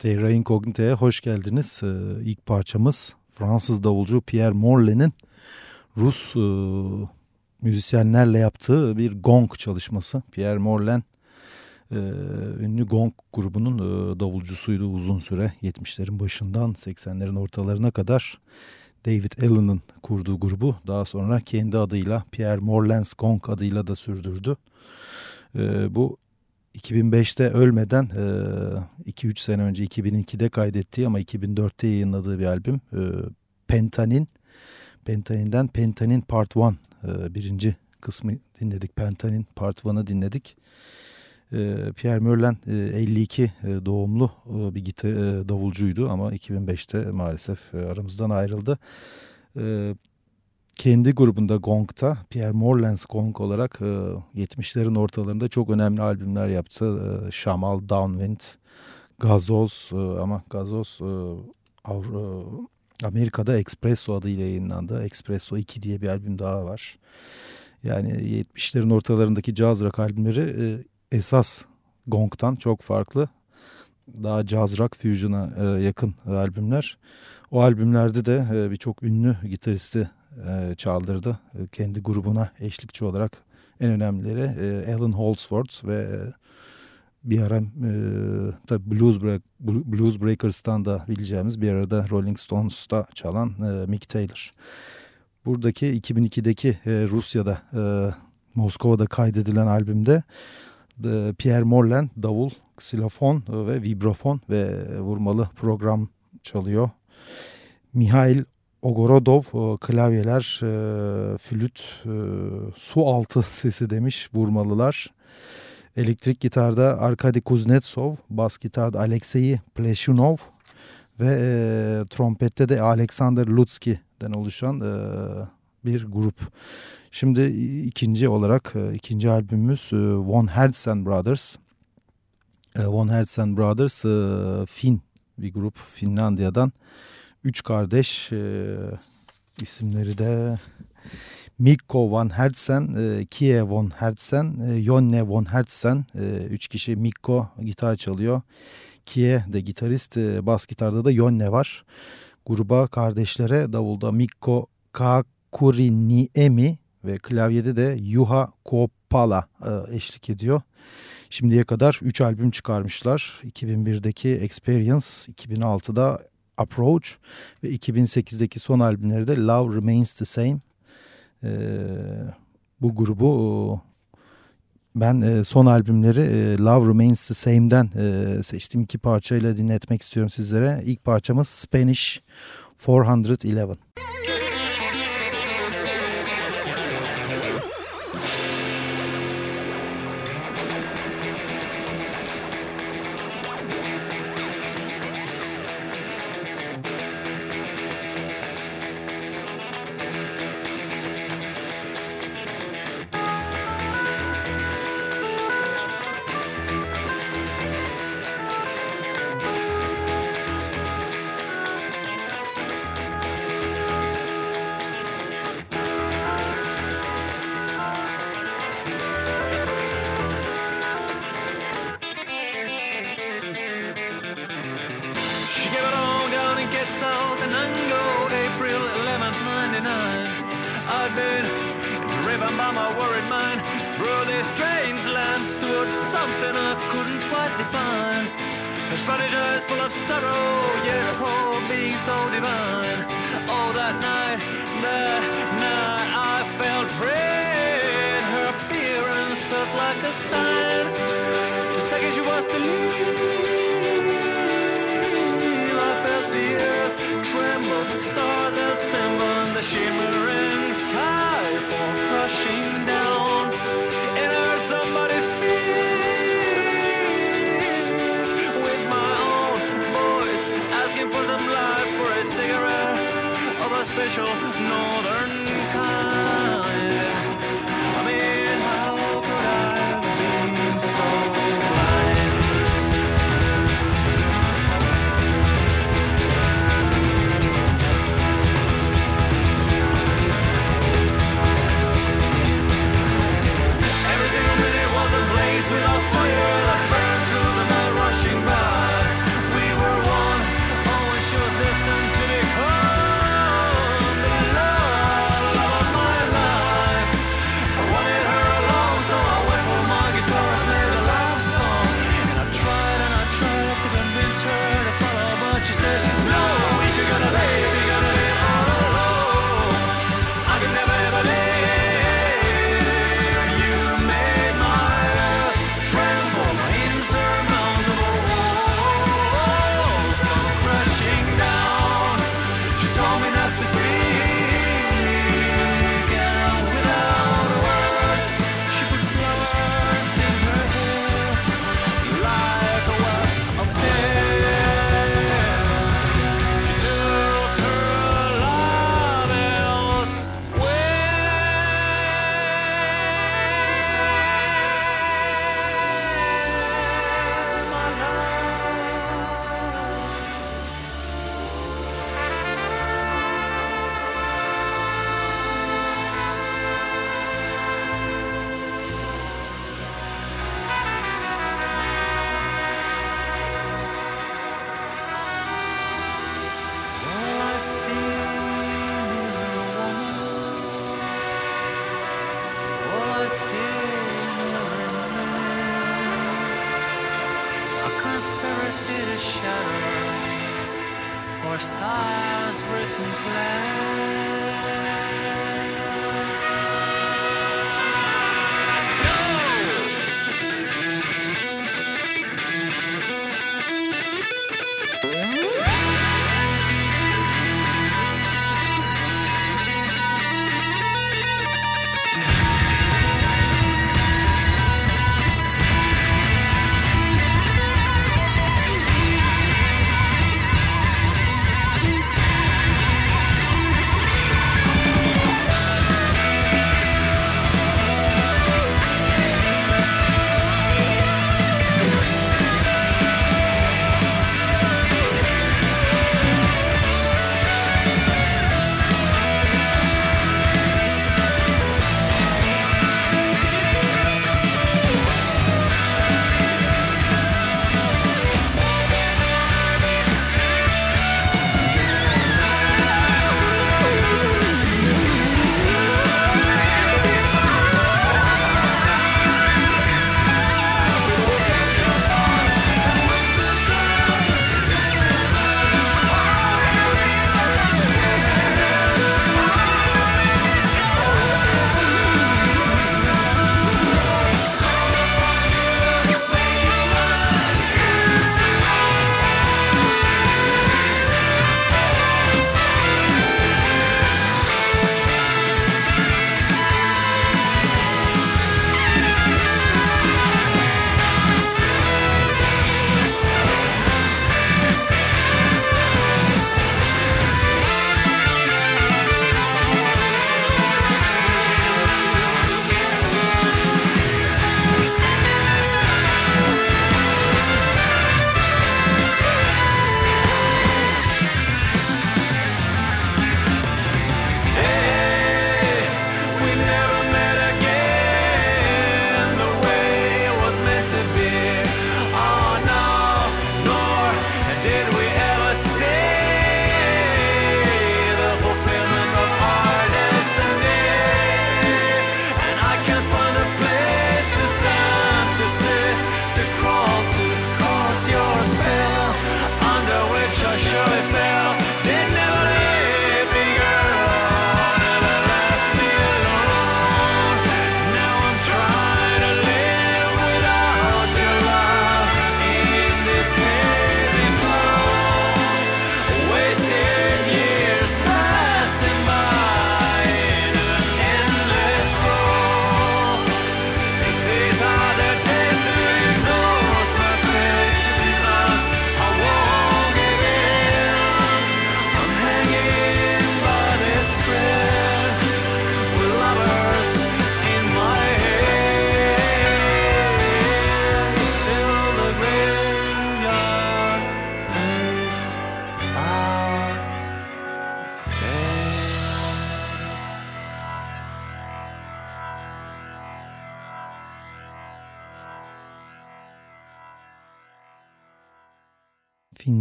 Terra Incognita'ya hoş geldiniz. Ee, ilk parçamız Fransız davulcu Pierre Morley'nin Rus e, müzisyenlerle yaptığı bir gong çalışması. Pierre Morlen e, ünlü gong grubunun e, davulcusuydu uzun süre. 70'lerin başından 80'lerin ortalarına kadar David Allen'ın kurduğu grubu daha sonra kendi adıyla Pierre Morlens Gong adıyla da sürdürdü. Bu 2005'te ölmeden 2-3 e, sene önce 2002'de kaydettiği ama 2004'te yayınladığı bir albüm Pentanin. Pentanin'den Pentanin Part 1 e, birinci kısmı dinledik. Pentanin Part 1'ı dinledik. Pierre Merlin 52 doğumlu bir gitar, davulcuydu ama 2005'te maalesef aramızdan ayrıldı kendi grubunda Gong'ta Pierre Morlands Gong olarak e, 70'lerin ortalarında çok önemli albümler yaptı. E, Shamal, Downwind, Gazoz e, ama Gazoz e, e, Amerika'da Espresso adıyla yayınlandı. Espresso 2 diye bir albüm daha var. Yani 70'lerin ortalarındaki jazz rock albümleri e, esas Gong'tan çok farklı. Daha jazz rock fusion'a e, yakın albümler. O albümlerde de e, birçok ünlü gitaristi e, çaldırdı. E, kendi grubuna eşlikçi olarak en önemlileri e, Alan Holdsworth ve e, bir ara e, tabii Blues, Break, Blues Breakers'tan da bileceğimiz bir arada Rolling Stones'ta çalan e, Mick Taylor. Buradaki 2002'deki e, Rusya'da e, Moskova'da kaydedilen albümde e, Pierre Morland davul, ksilofon ve vibrafon ve vurmalı program çalıyor. Mihail Ogorodov e, klavyeler, e, flüt, e, su altı sesi demiş vurmalılar. Elektrik gitarda Arkady Kuznetsov, bas gitarda Alexey Pleshunov ve trompette de Alexander Lutski'den oluşan bir grup. Şimdi ikinci olarak ikinci albümümüz e, Von Herzen Brothers. E, Von Herzen Brothers Fin bir grup Finlandiya'dan. Üç kardeş e, isimleri de Mikko Van Hertzen, e, Kie Von Hertzen, e, Jonne Von Hertzen. E, üç kişi Mikko gitar çalıyor. Kie de gitarist, e, bas gitarda da Jonne var. Gruba kardeşlere davulda Mikko Kakuriniemi ve klavyede de Yuha Kopala e, eşlik ediyor. Şimdiye kadar 3 albüm çıkarmışlar. 2001'deki Experience, 2006'da Approach ve 2008'deki son albümleri de Love Remains the Same. E, bu grubu ben e, son albümleri e, Love Remains the Same'den e, seçtiğim iki parçayla dinletmek istiyorum sizlere. İlk parçamız Spanish 411. so divine. all that night. 手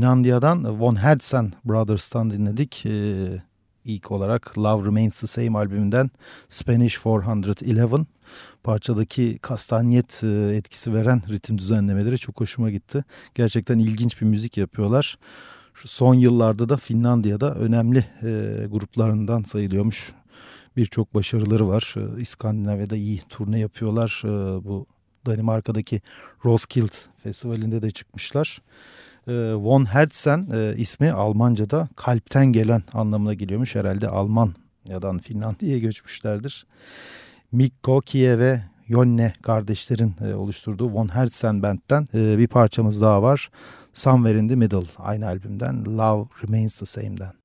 Finlandiya'dan Von Hertzen Brothers'tan dinledik. Ee, ilk olarak Love Remains the Same albümünden Spanish 411 parçadaki kastanyet e, etkisi veren ritim düzenlemeleri çok hoşuma gitti. Gerçekten ilginç bir müzik yapıyorlar. Şu son yıllarda da Finlandiya'da önemli e, gruplarından sayılıyormuş. Birçok başarıları var. E, İskandinavya'da iyi turne yapıyorlar. E, bu Danimarka'daki Roskilde Festivali'nde de çıkmışlar. Von Herzen e, ismi Almanca'da kalpten gelen anlamına geliyormuş. Herhalde Almanya'dan Finlandiya'ya göçmüşlerdir. Mikko, Kie ve Yonne kardeşlerin e, oluşturduğu Von Herzen Band'den e, bir parçamız daha var. Somewhere in the Middle aynı albümden Love Remains the Same'den.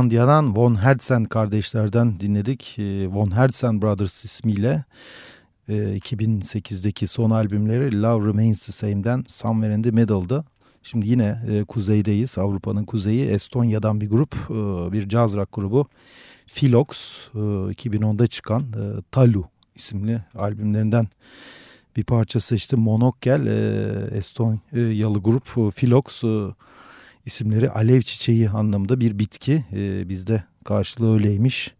Finlandiya'dan Von Hertzen kardeşlerden dinledik. Ee, Von Hertzen Brothers ismiyle 2008'deki e, son albümleri Love Remains the Same'den Somewhere in the Middle'dı. Şimdi yine e, kuzeydeyiz. Avrupa'nın kuzeyi Estonya'dan bir grup, e, bir jazz rock grubu. Philox e, 2010'da çıkan Talu isimli albümlerinden bir parça seçtim. Monokkel e, Estonyalı grup Philox e, isimleri alev çiçeği anlamında bir bitki. E, bizde karşılığı öyleymiş.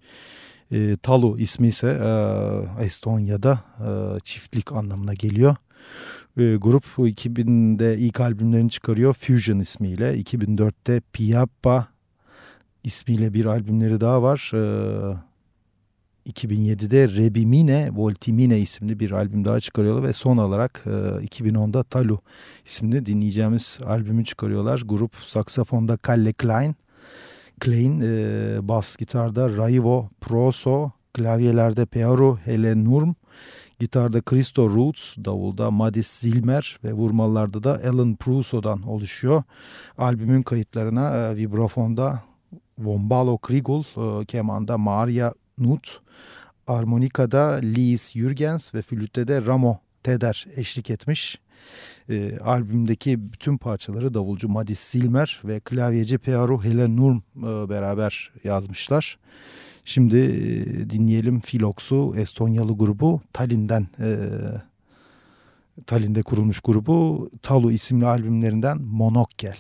E, Talu ismi ise e, Estonya'da e, çiftlik anlamına geliyor. E, grup 2000'de ilk albümlerini çıkarıyor Fusion ismiyle. 2004'te Piappa ismiyle bir albümleri daha var. E, 2007'de Rebimine Voltimine isimli bir albüm daha çıkarıyorlar ve son olarak e, 2010'da Talu isimli dinleyeceğimiz albümü çıkarıyorlar. Grup saksafonda Kalle Klein, Klein e, bas gitarda Raivo Proso, klavyelerde Pearo Hele Nurm, gitarda Christo Roots, davulda Madis Zilmer ve vurmalarda da Alan Pruso'dan oluşuyor. Albümün kayıtlarına e, vibrafonda Vombalo Krigul, e, kemanda Maria Nut, armonikada Liz Jürgens ve flütte de Ramo Teder eşlik etmiş. E, albümdeki bütün parçaları davulcu Madis Silmer ve klavyeci Pearu Helen Nurm e, beraber yazmışlar. Şimdi e, dinleyelim Philox'u Estonyalı grubu Tallinn'den e, Tallinn'de kurulmuş grubu Talu isimli albümlerinden Monokkel.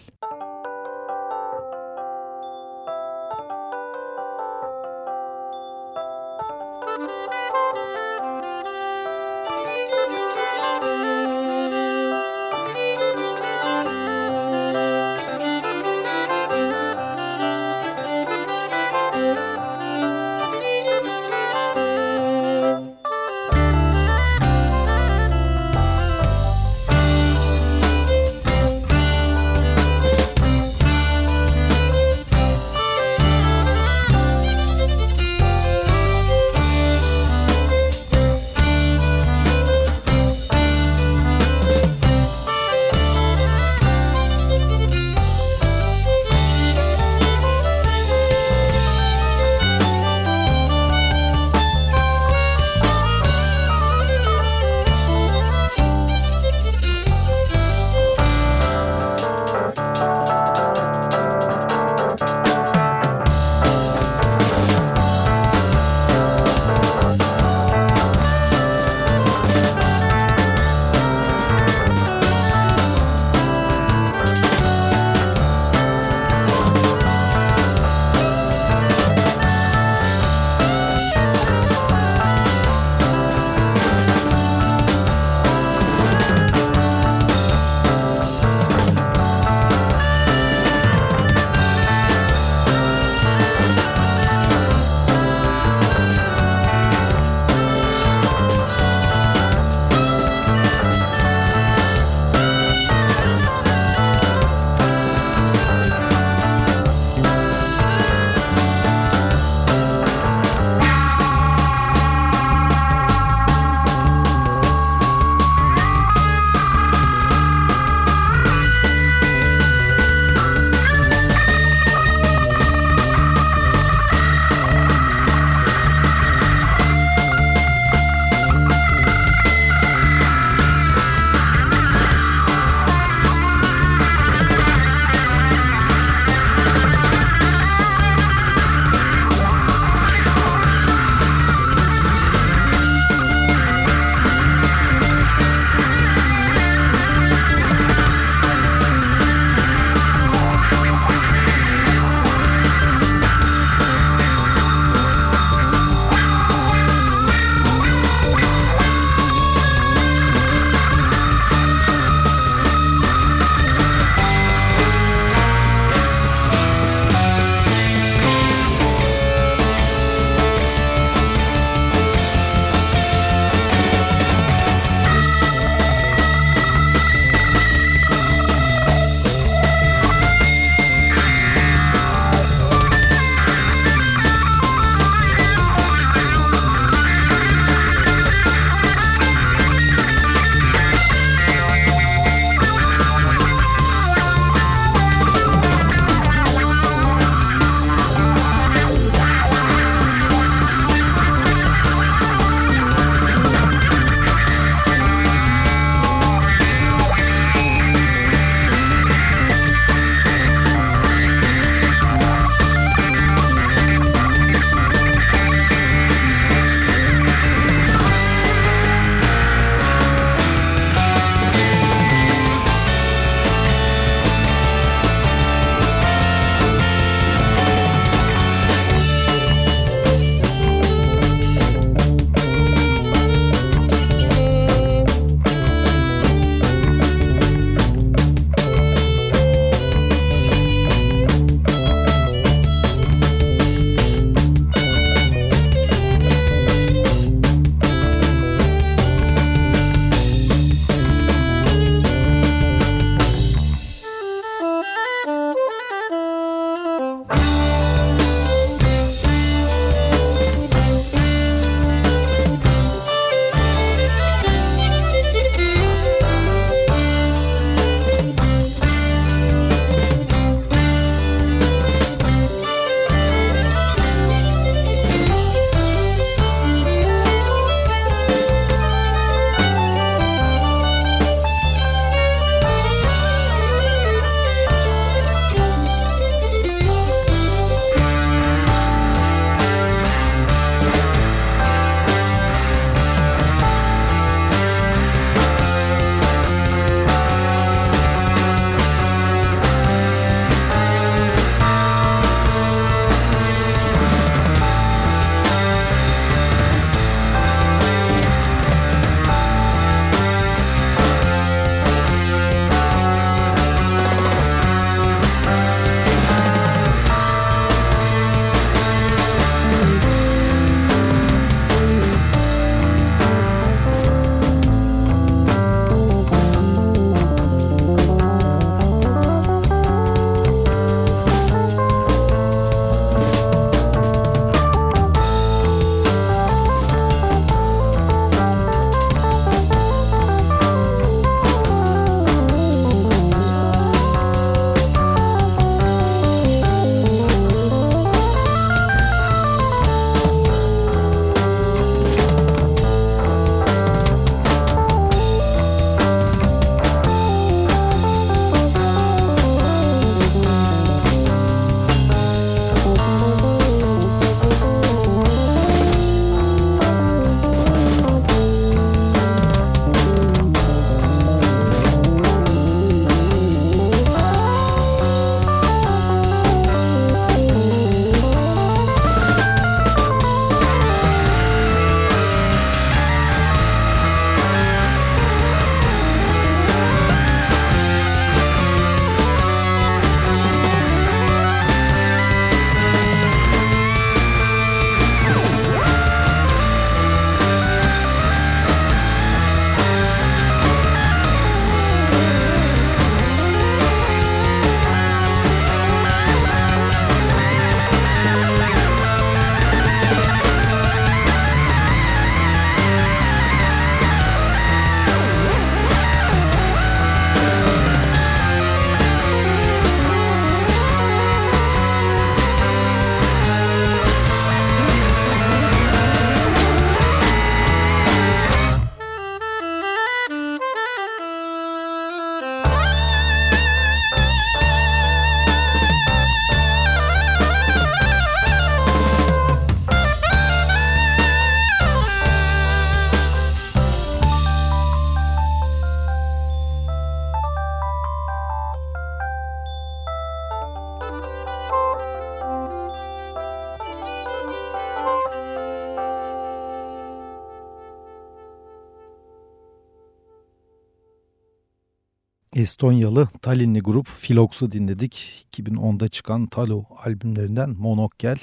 Estonyalı Tallinnli grup Philox'u dinledik. 2010'da çıkan Talo albümlerinden Monokkel.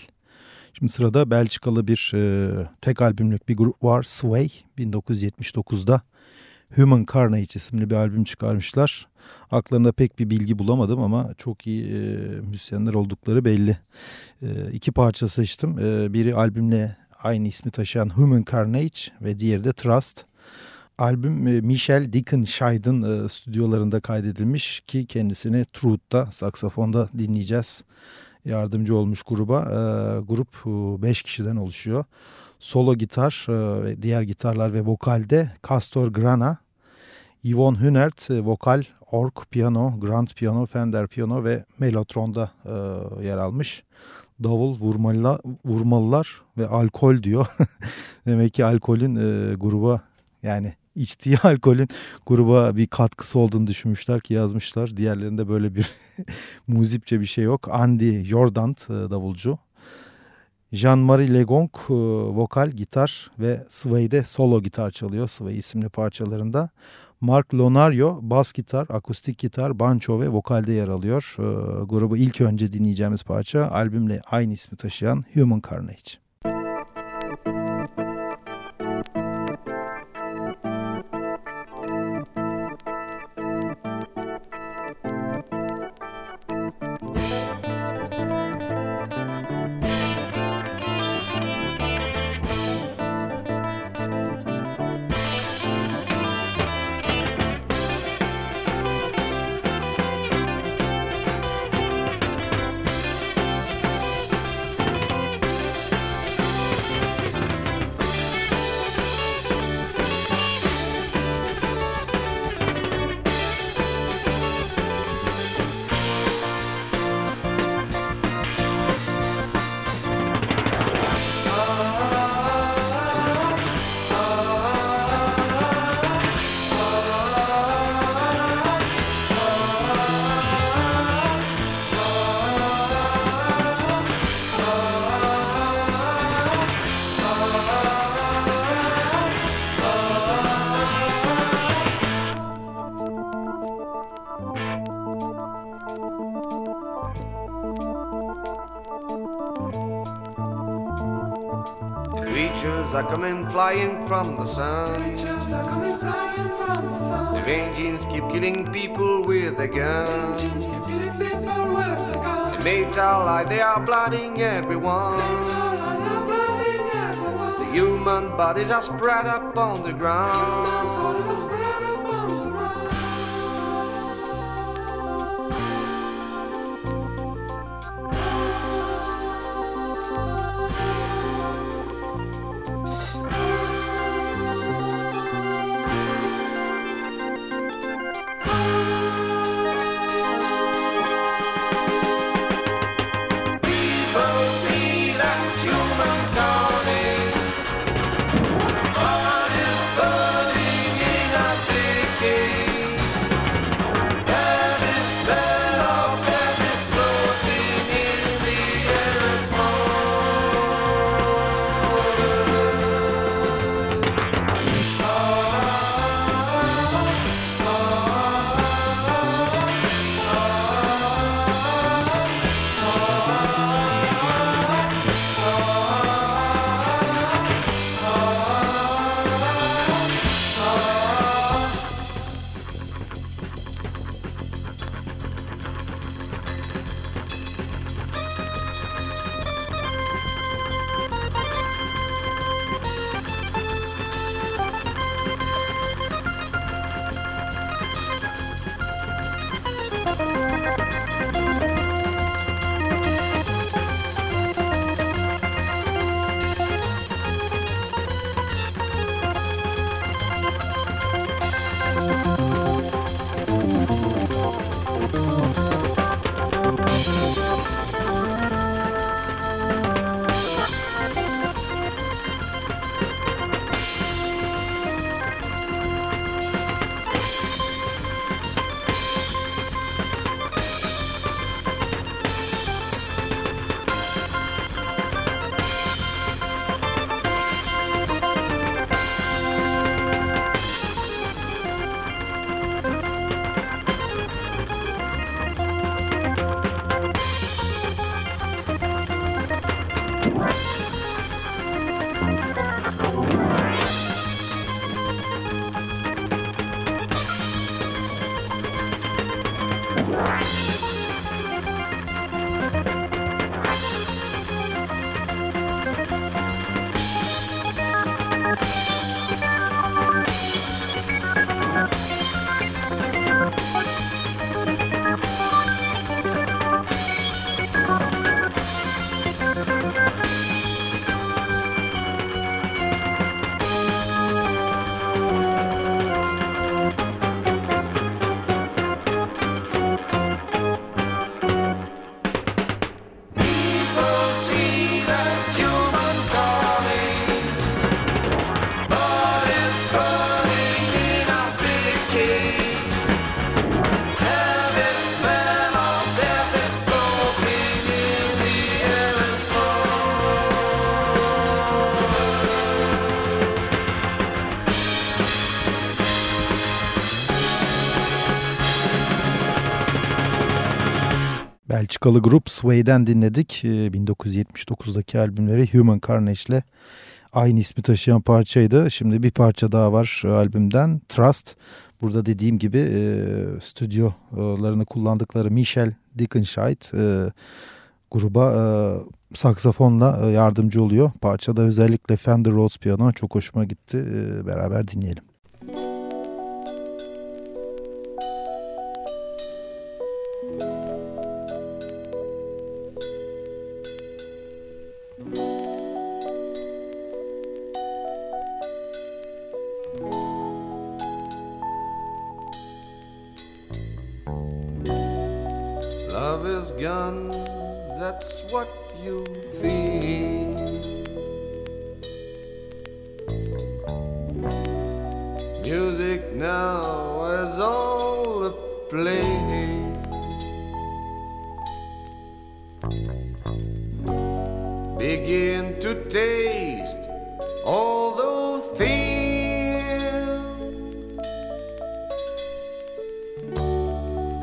Şimdi sırada Belçikalı bir e, tek albümlük bir grup var Sway. 1979'da Human Carnage isimli bir albüm çıkarmışlar. Aklarında pek bir bilgi bulamadım ama çok iyi e, müzisyenler oldukları belli. E, iki parça seçtim. E, biri albümle aynı ismi taşıyan Human Carnage ve diğeri de Trust. Albüm e, Michel Dickenscheid'in e, stüdyolarında kaydedilmiş ki kendisini Truth'ta saksafonda dinleyeceğiz. Yardımcı olmuş gruba. E, grup 5 kişiden oluşuyor. Solo gitar ve diğer gitarlar ve vokalde Castor Grana, Yvonne Hünert vokal, org, piyano, grand piyano, Fender piyano ve Mellotron'da yer almış davul vurmalı, vurmalılar ve alkol diyor. Demek ki alkolün e, gruba yani içtiği alkolün gruba bir katkısı olduğunu düşünmüşler ki yazmışlar. Diğerlerinde böyle bir muzipçe bir şey yok. Andy Jordant e, davulcu. Jean-Marie Legong e, vokal, gitar ve Sway'de solo gitar çalıyor. Sway isimli parçalarında. Mark Lonario bas gitar, akustik gitar, banjo ve vokalde yer alıyor. E, grubu ilk önce dinleyeceğimiz parça albümle aynı ismi taşıyan Human Carnage. Flying from the sun. Creatures are coming flying from the sun. The Rangers keep killing people with a gun. Keep killing people with a gun. They may tell like they are blooding everyone. The human bodies are spread up on the ground. Belçikalı grup Sway'den dinledik. 1979'daki ee, albümleri Human Carnage ile aynı ismi taşıyan parçaydı. Şimdi bir parça daha var albümden Trust. Burada dediğim gibi e, stüdyolarını kullandıkları Michel Dickenscheid e, gruba e, saksafonla e, yardımcı oluyor. Parçada özellikle Fender Rhodes piyano çok hoşuma gitti. E, beraber dinleyelim. you feel. Music now is all the play. Begin to taste, all those things,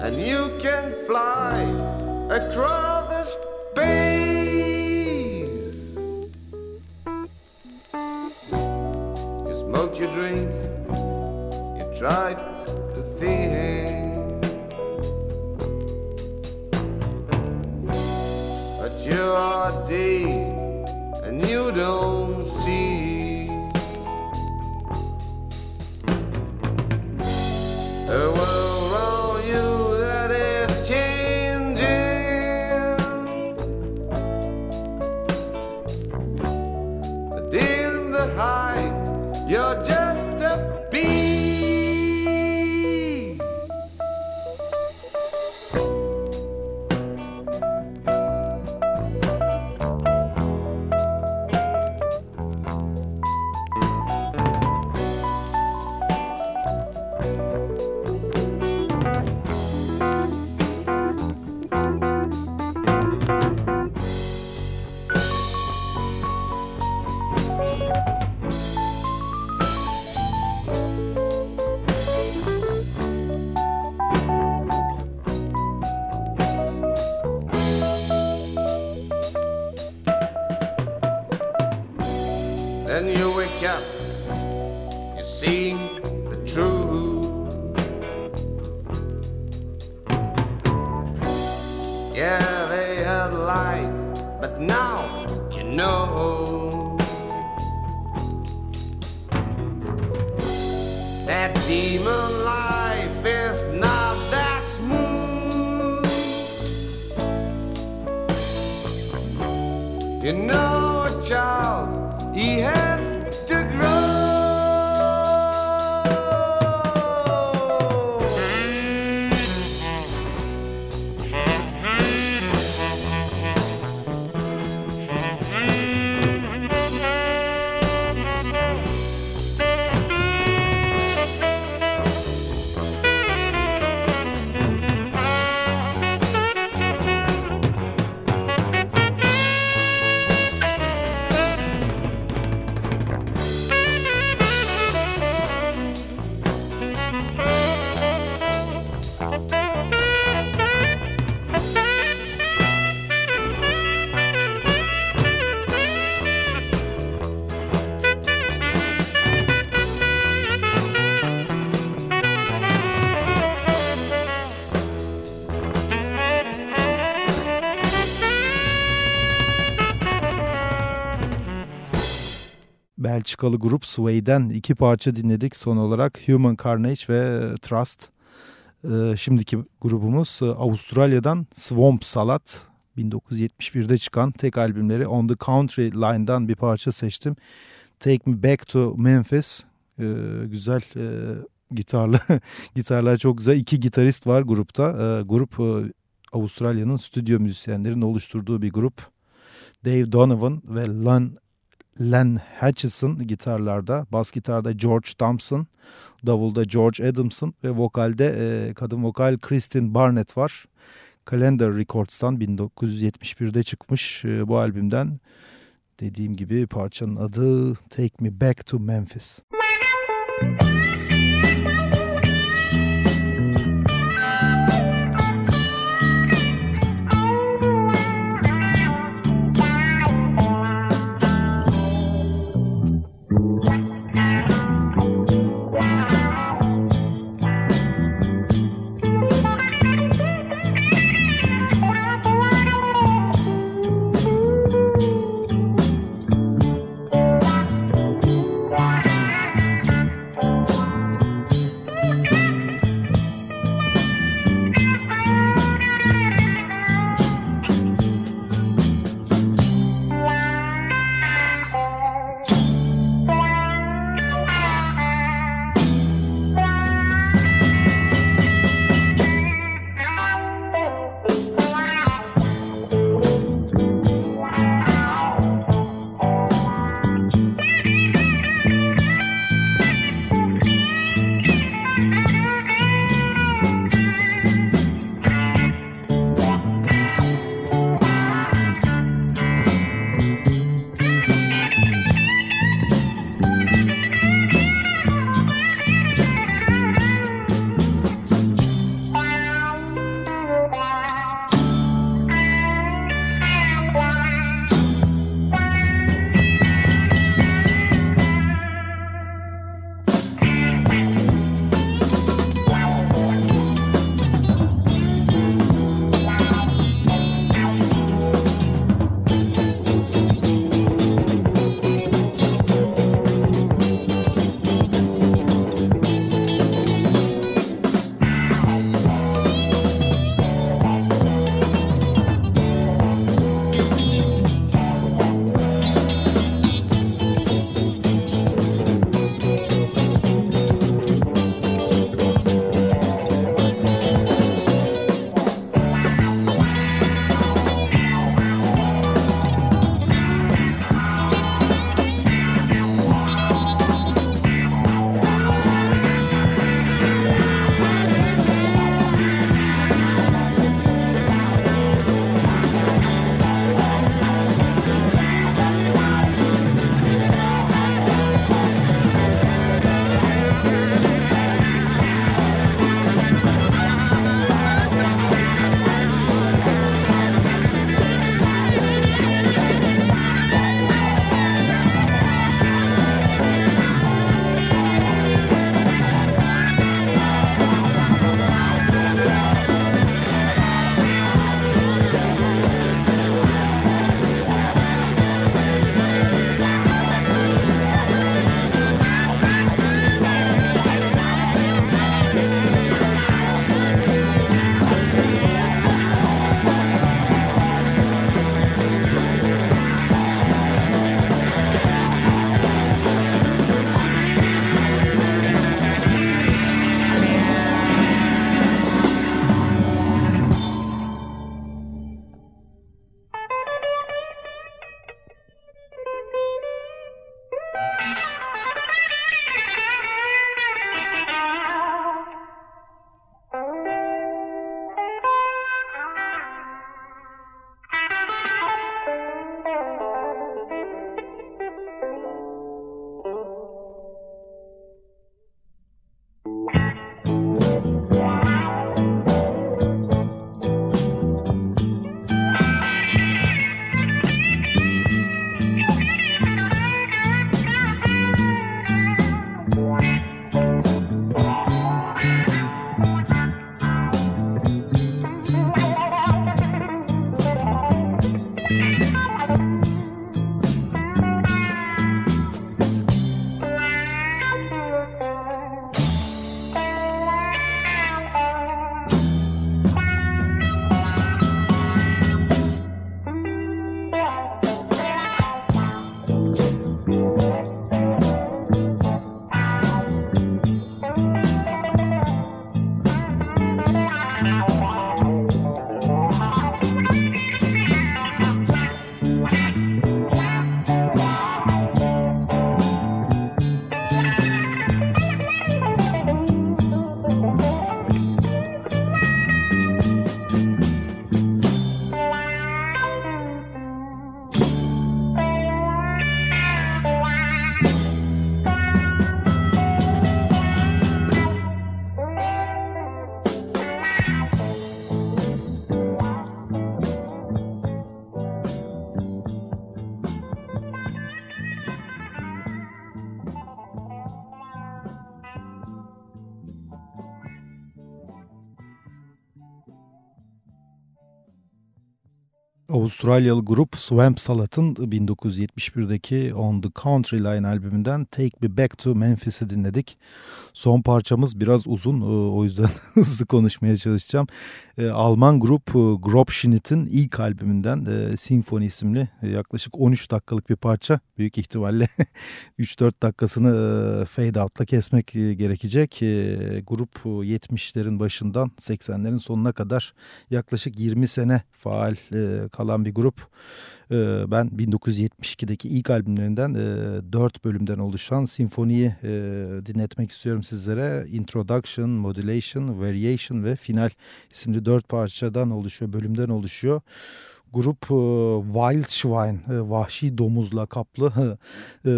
and you can fly across. You know Belçikalı grup Sway'den iki parça dinledik. Son olarak Human Carnage ve Trust. Ee, şimdiki grubumuz e, Avustralya'dan Swamp Salat. 1971'de çıkan tek albümleri On The Country Line'dan bir parça seçtim. Take Me Back To Memphis. Ee, güzel e, gitarlı gitarlar çok güzel. İki gitarist var grupta. Ee, grup e, Avustralya'nın stüdyo müzisyenlerin oluşturduğu bir grup. Dave Donovan ve Len, Len Hutchison gitarlarda, bas gitarda George Thompson, davulda George Adamson ve vokalde e, kadın vokal Kristin Barnett var. Calendar Records'tan 1971'de çıkmış e, bu albümden dediğim gibi parçanın adı Take Me Back to Memphis. Müzik Avustralyalı grup Swamp Salat'ın 1971'deki On the Country Line albümünden Take Me Back to Memphis'i dinledik. Son parçamız biraz uzun e, o yüzden hızlı konuşmaya çalışacağım. E, Alman grup e, Grobschnitt'in ilk albümünden Symphony isimli yaklaşık 13 dakikalık bir parça. Büyük ihtimalle 3-4 dakikasını fade out'la kesmek gerekecek. Grup 70'lerin başından 80'lerin sonuna kadar yaklaşık 20 sene faal kalan bir grup. Ee, ben 1972'deki ilk albümlerinden 4 e, bölümden oluşan sinfoniyi e, dinletmek istiyorum sizlere. Introduction, Modulation, Variation ve Final isimli 4 parçadan oluşuyor, bölümden oluşuyor grup e, Wild Schwein, vahşi domuzla kaplı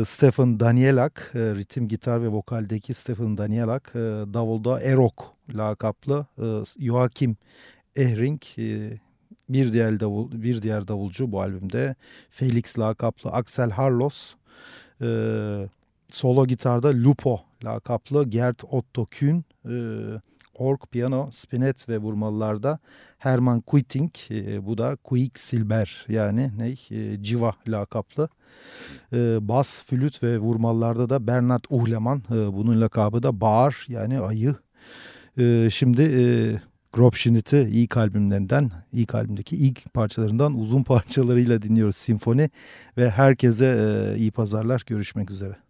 Stefan Danielak, ritim gitar ve vokaldeki Stefan Danielak, davulda Erok lakaplı Joachim Ehring, bir diğer davul bir diğer davulcu bu albümde Felix lakaplı Axel Harlos. E, solo gitarda Lupo lakaplı Gert Otto Kühn. E, org, piyano, spinet ve vurmalılarda Herman Quitting. E, bu da Quicksilver yani ne? E, Civa lakaplı. E, bas, flüt ve vurmalılarda da Bernard Uhleman. E, bunun lakabı da Bağır yani ayı. E, şimdi... E, Grobschnitt'i ilk albümlerinden, ilk albümdeki ilk parçalarından uzun parçalarıyla dinliyoruz simfoni ve herkese iyi pazarlar. Görüşmek üzere.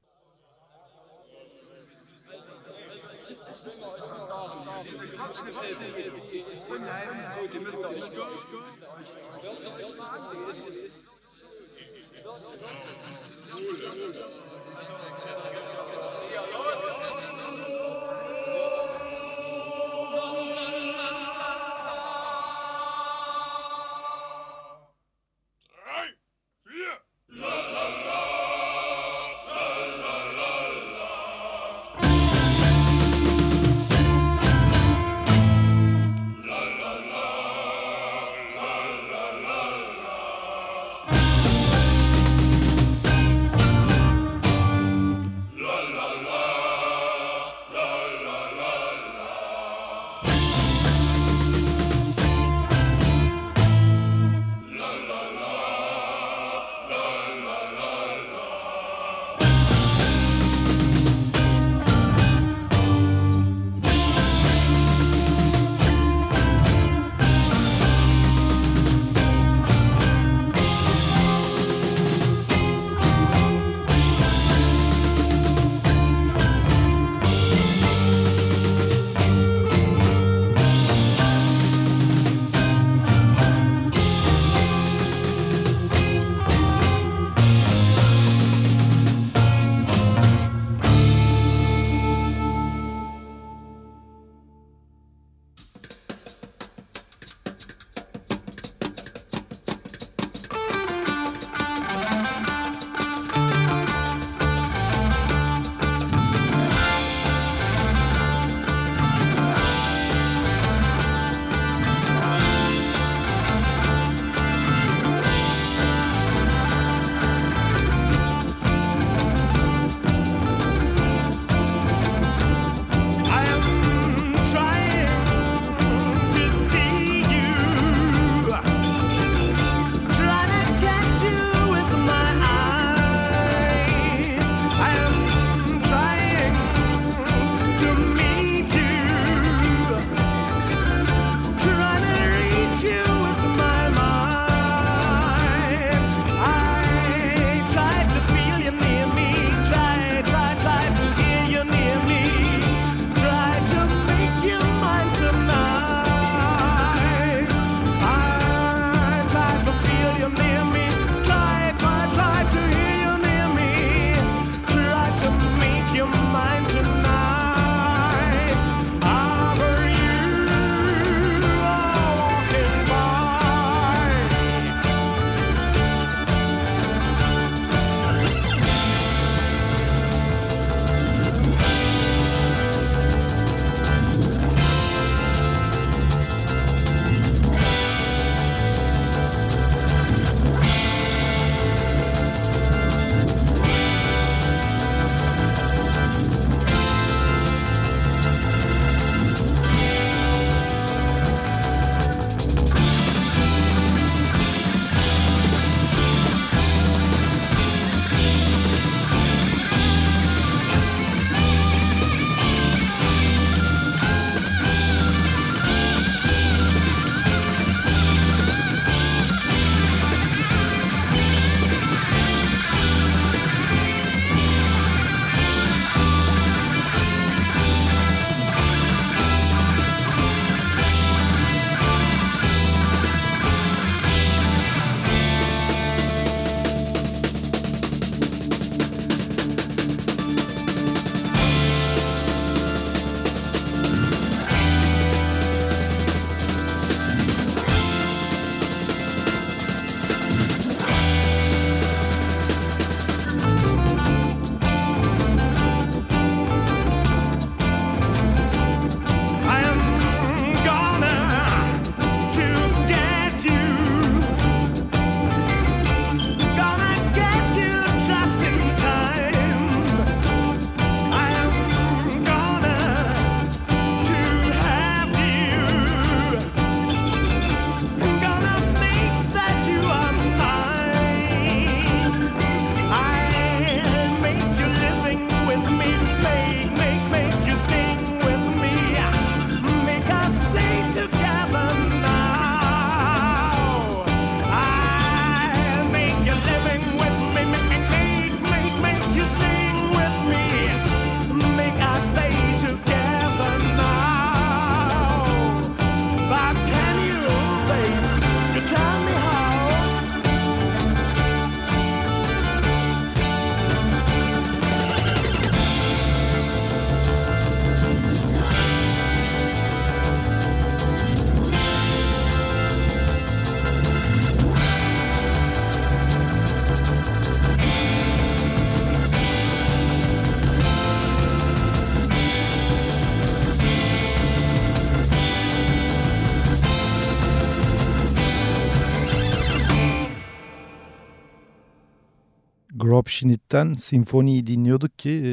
Grob Schnitt'ten Sinfoni'yi dinliyorduk ki e,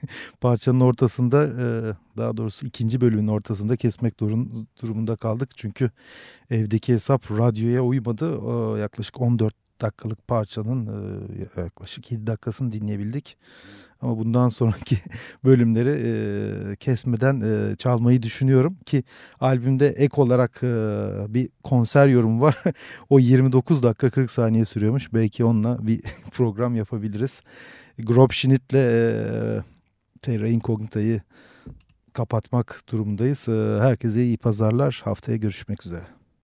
parçanın ortasında e, daha doğrusu ikinci bölümün ortasında kesmek durum, durumunda kaldık. Çünkü evdeki hesap radyoya uymadı. E, yaklaşık 14 dakikalık parçanın e, yaklaşık 7 dakikasını dinleyebildik. Ama bundan sonraki bölümleri e, kesmeden e, çalmayı düşünüyorum ki albümde ek olarak e, bir konser yorumu var. o 29 dakika 40 saniye sürüyormuş. Belki onunla bir program yapabiliriz. Grob Schnitt'le e, Terra Incognita'yı kapatmak durumundayız. Herkese iyi pazarlar. Haftaya görüşmek üzere.